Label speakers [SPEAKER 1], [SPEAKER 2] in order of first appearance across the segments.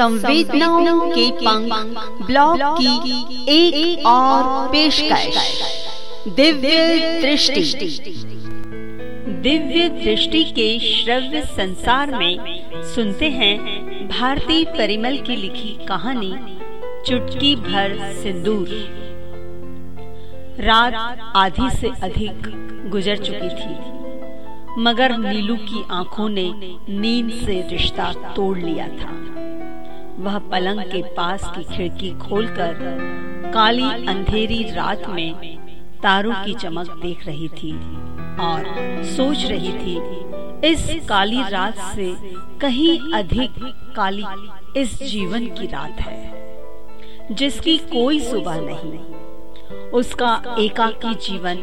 [SPEAKER 1] संवेदनाओं के पंख ब्लॉग की एक, और पेशकश। दिव्य दृष्टि। दिव्य दृष्टि के श्रव्य संसार में सुनते हैं भारती परिमल की लिखी कहानी चुटकी भर सिंदूर। रात आधी से अधिक गुजर चुकी थी मगर नीलू की आँखों ने नींद से रिश्ता तोड़ लिया था। वह पलंग के पास की खिड़की खोलकर काली अंधेरी रात में तारों की चमक देख रही थी और सोच रही थी, इस काली रात से कहीं अधिक काली इस जीवन की रात है, जिसकी कोई सुबह नहीं। उसका एकाकी जीवन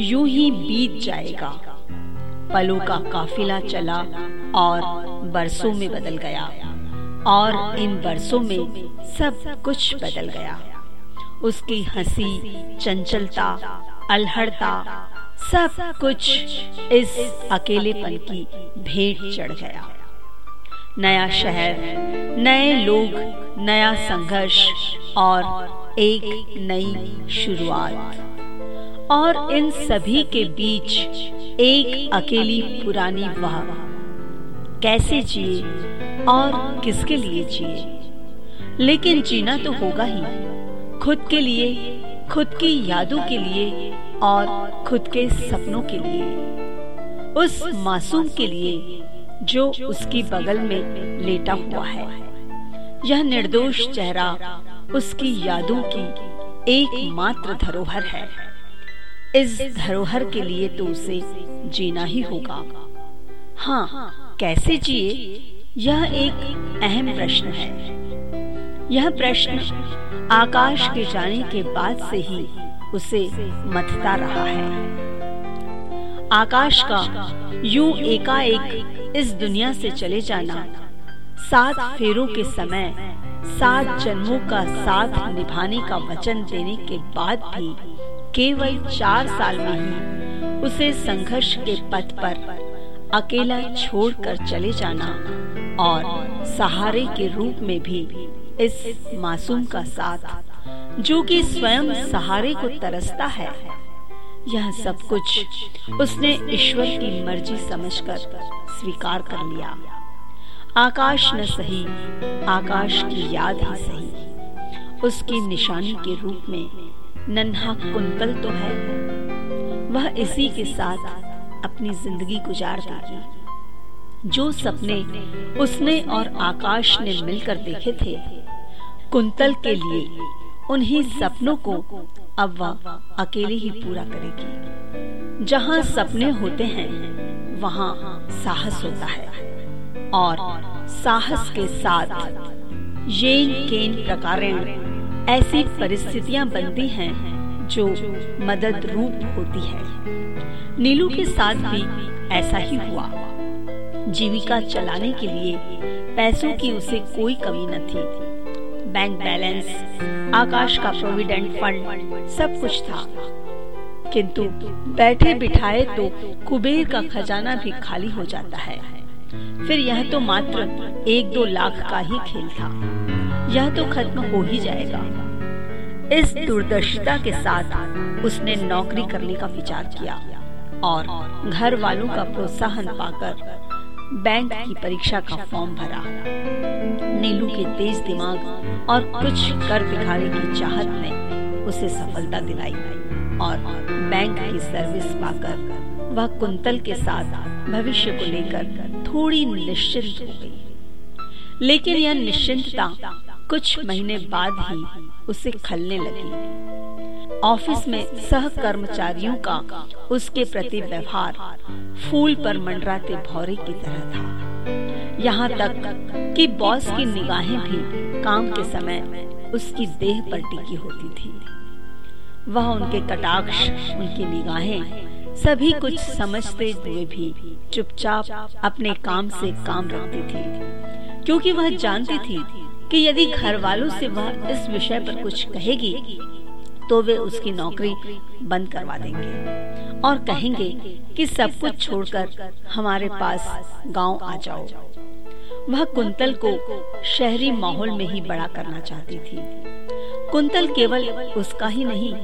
[SPEAKER 1] यूँ ही बीत जाएगा। पलों का काफिला चला और बरसों में बदल गया। और इन बरसों में सब कुछ बदल गया। उसकी हँसी, चंचलता, अलहड़ता, सब कुछ इस अकेलेपन की भेंट चढ़ गया। नया शहर, नए लोग, नया संघर्ष और एक नई शुरुआत। और इन सभी के बीच एक अकेली पुरानी वाह। कैसे जिए और किसके लिए जिए? लेकिन जीना तो होगा ही। खुद के लिए, खुद की यादों के लिए और खुद के सपनों के लिए। उस मासूम के लिए जो उसकी बगल में लेटा हुआ है। यह निर्दोष चेहरा उसकी यादों की एकमात्र धरोहर है। इस धरोहर के लिए तो उसे जीना ही होगा। हाँ कैसे जिए, यह एक अहम प्रश्न है। यह प्रश्न आकाश के जाने के बाद से ही उसे मथता रहा है। आकाश का यूँ एकाएक इस दुनिया से चले जाना, सात फेरों के समय, सात जन्मों का साथ निभाने का वचन देने के बाद भी केवल चार साल में ही उसे संघर्ष के पथ पर अकेला छोड़कर चले जाना और सहारे के रूप में भी इस मासूम का साथ, जो कि स्वयं सहारे को तरसता है। यह सब कुछ उसने ईश्वर की मर्ज़ी समझकर स्वीकार कर लिया। आकाश न सही, आकाश की याद ही सही। उसकी निशानी के रूप में नन्हा कुंतल तो है। वह इसी के साथ अपनी ज़िंदगी गुजार देगी जो सपने उसने और आकाश ने मिलकर देखे थे, कुंतल के लिए उन्हीं सपनों को अब वह अकेले ही पूरा करेगी। जहाँ सपने होते हैं, वहाँ साहस होता है। और साहस के साथ येन केन प्रकार ऐसी परिस्थितियाँ बनती हैं जो मदद रूप होती है। नीलू के साथ भी ऐसा ही हुआ। जीविका चलाने के लिए पैसों की उसे कोई कमी न थी। बैंक बैलेंस, आकाश का प्रोविडेंट फंड, सब कुछ था। किंतु बैठे बिठाए तो कुबेर का खजाना भी खाली हो जाता है। फिर यह तो मात्र एक दो लाख का ही खेल था। यह तो खत्म हो ही जाएगा। इस दूरदर्शिता के साथ उसने नौकरी करने का विचार किया और घर वालों का प्रोत्साहन पाकर बैंक की परीक्षा का फॉर्म भरा। नीलू के तेज दिमाग और कुछ कर दिखाने की चाहत ने उसे सफलता दिलाई और बैंक की सर्विस पाकर वह कुंतल के साथ भविष्य को लेकर थोड़ी निश्चिंत हो गई। लेकिन यह निश्चिंतता कुछ महीने बाद ही उसे खलने लगी। ऑफ़िस में सह कर्मचारियों का उसके प्रति व्यवहार फूल पर मंडराते भौरे की तरह था। यहाँ तक कि बॉस की निगाहें भी काम के समय उसकी देह पर टिकी होती थी। वह उनके कटाक्ष, उनकी निगाहें सभी कुछ समझते हुए भी चुपचाप अपने काम से काम रखती थी, क्योंकि वह जानती थी कि यदि घर वालों से वह इस विषय पर कुछ कहेगी तो वे उसकी नौकरी बंद करवा देंगे और कहेंगे कि सब कुछ छोड़कर हमारे पास गाँव आ जाओ। वह कुंतल को शहरी माहौल में ही बड़ा करना चाहती थी। कुंतल केवल उसका ही नहीं,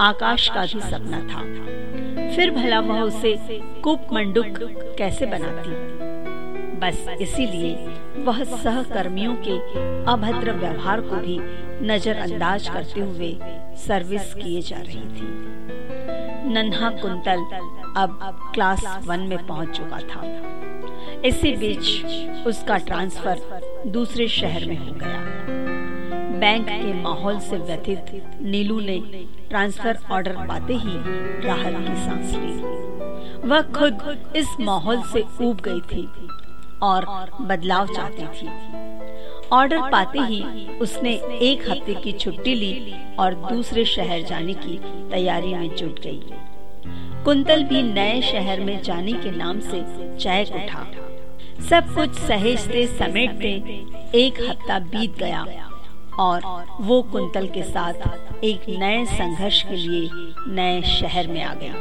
[SPEAKER 1] आकाश का भी सपना था। फिर भला वह उसे कुप मंडुक कैसे बनाती? बस इसीलिए वह सहकर्मियों के अभद्र व्यवहार को भी नजरअंदाज करते हुए सर्विस किए जा रही थी। नन्हा कुंतल अब क्लास वन में पहुँच चुका था। इसी बीच उसका ट्रांसफ़र दूसरे शहर में हो गया। बैंक के माहौल से व्यथित नीलू ने ट्रांसफ़र ऑर्डर पाते ही राहत की सांस ली। वह खुद इस माहौल से ऊब गई थी। और बदलाव चाहती थी। ऑर्डर पाते ही उसने एक हफ़्ते की छुट्टी ली और दूसरे शहर जाने की तैयारी में जुट गई। कुंतल भी नए शहर में जाने के नाम से चैक उठा। सब कुछ सहेजते समेटते एक हफ़्ता बीत गया और वो कुंतल के साथ एक नए संघर्ष के लिए नए शहर में आ गया।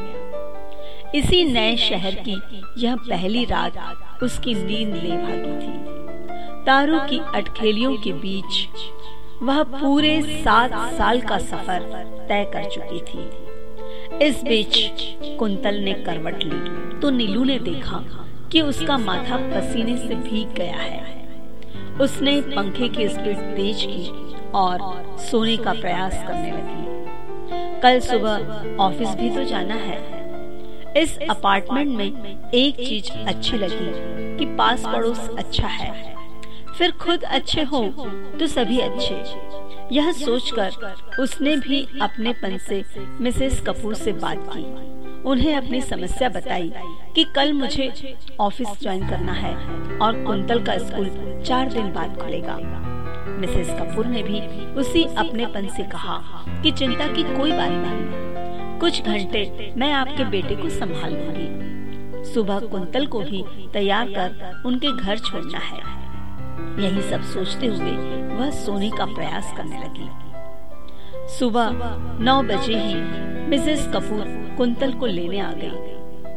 [SPEAKER 1] इसी नए शहर की यह पहली रात उसकी नींद ले भागी थी। तारों की अटखेलियों के बीच वह पूरे सात साल का सफ़र तय कर चुकी थी। इस बीच कुंतल ने करवट ली तो नीलू ने देखा कि उसका माथा पसीने से भीग गया है। उसने पंखे की स्पीड तेज की और सोने का प्रयास करने लगी। कल सुबह ऑफ़िस भी तो जाना है। इस अपार्टमेंट में एक चीज़ अच्छी लगी, कि पास पड़ोस अच्छा है। फिर खुद अच्छे हो तो सभी अच्छे। यह सोचकर उसने भी अपने पन से मिसेस कपूर से बात की। उन्हें अपनी समस्या बताई, कि कल मुझे ऑफ़िस ज्वाइन करना है और कुंतल का स्कूल चार दिन बाद खुलेगा। मिसेस कपूर ने भी उसी अपने पन से कहा, कि चिंता की कोई बात नहीं। कुछ घंटे मैं आपके बेटे को संभाल लूँगी। सुबह कुंतल को भी तैयार कर उनके घर छोड़ना है। यही सब सोचते हुए वह सोने का प्रयास करने लगी। सुबह नौ बजे ही मिसेस कपूर कुंतल को लेने आ गई।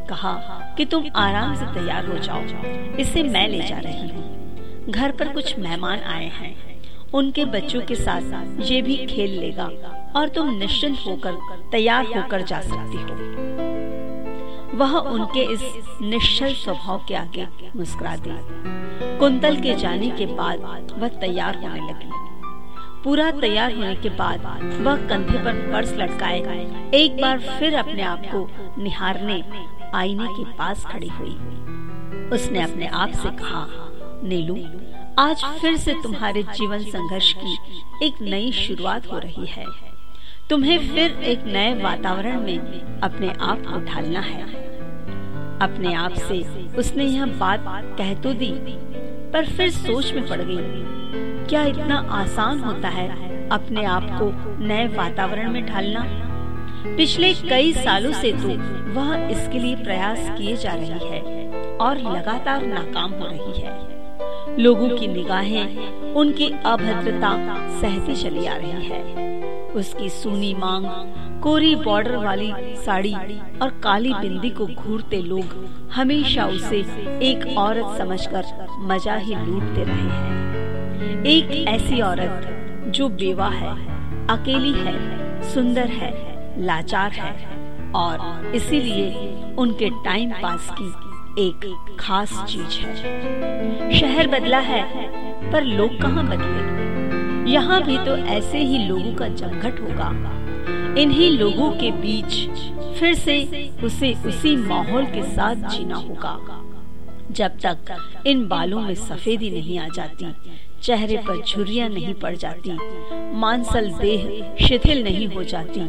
[SPEAKER 1] कहा कि तुम आराम से तैयार हो जाओ। इसे मैं ले जा रही हूँ। घर पर कुछ मेहमान आए हैं। उनके बच्चों के साथ ये भी खेल लेगा। और तुम निश्चिंत होकर तैयार होकर जा सकती हो। वह उनके इस निश्चल स्वभाव के आगे मुस्कुरा दी कुंतल के जाने के बाद वह तैयार होने लगी। पूरा तैयार होने के बाद वह कंधे पर पर्स लटकाए। एक बार फिर अपने आप को निहारने आईने के पास खड़ी हुई। उसने अपने आप से कहा नीलू आज फिर से तुम्हारे जीवन संघर्ष की एक नई शुरुआत हो रही है। तुम्हें फिर एक नए वातावरण में अपने आप को ढालना है। अपने आप से उसने यह बात कह तो दी, पर फिर सोच में पड़ गई, क्या इतना आसान होता है अपने आप को नए वातावरण में ढालना? पिछले कई सालों से तो वह इसके लिए प्रयास किए जा रही है और लगातार नाकाम हो रही है। लोगों की निगाहें, उनकी अभद्रता, सहती चली आ रही है। उसकी सूनी मांग, कोरी बॉर्डर वाली साड़ी और काली बिंदी को घूरते लोग हमेशा उसे एक औरत समझकर मज़ा ही लूटते रहे हैं। एक ऐसी औरत जो बेवा है, अकेली है, सुंदर है, लाचार है और इसीलिए उनके टाइम पास की एक खास चीज़ है। शहर बदला है, पर लोग कहाँ बदले? यहाँ भी तो ऐसे ही लोगों का जमघट होगा। इन्हीं लोगों के बीच फिर से उसे उसी माहौल के साथ जीना होगा। जब तक इन बालों में सफेदी नहीं आ जाती, चेहरे पर झुरिया नहीं पड़ जाती मानसल देह शिथिल नहीं हो जाती,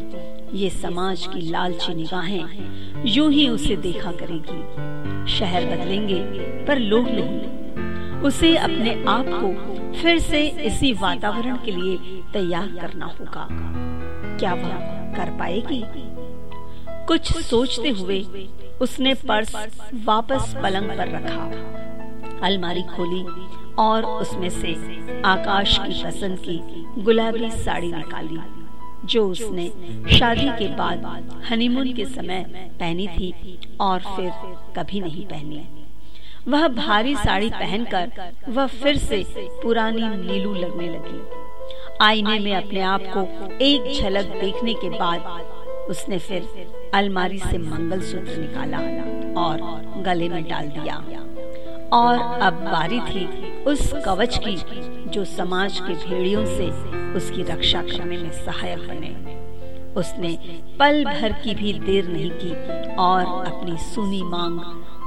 [SPEAKER 1] ये समाज की लालची निगाहें यूँ ही उसे देखा करेगी। शहर बदलेंगे, पर लोग नहीं। उसे अपने आप को फिर से इसी वातावरण के लिए तैयार करना होगा। क्या वह कर पाएगी? कुछ सोचते हुए उसने पर्स वापस पलंग पर रखा। अलमारी खोली और उसमें से आकाश की पसंद की गुलाबी साड़ी निकाली, जो उसने शादी के बाद हनीमून के समय पहनी थी और फिर कभी नहीं पहनी। वह भारी साड़ी पहनकर वह फिर से पुरानी नीलू लगने लगी। आईने में अपने आप को एक झलक देखने के बाद उसने फिर अलमारी से मंगलसूत्र निकाला और गले में डाल दिया। और अब बारी थी उस कवच की जो समाज के भेड़ियों से उसकी रक्षा करने में सहायक बने। उसने पल भर की भी देर नहीं की और अपनी सुनी मांग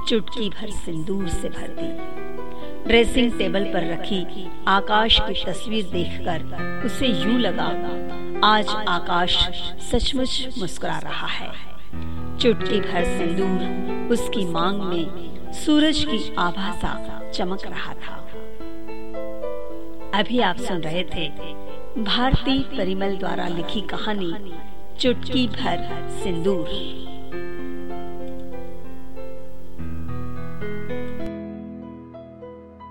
[SPEAKER 1] चुटकी भर सिंदूर से भर दी। ड्रेसिंग टेबल पर रखी, आकाश की तस्वीर देखकर उसे यूँ लगा, आज आकाश सचमुच मुस्कुरा रहा है। चुटकी भर सिंदूर उसकी मांग में सूरज की आभा सा चमक रहा था। अभी आप सुन रहे थे भारती परिमल द्वारा लिखी कहानी, चुटकी भर सिंदूर।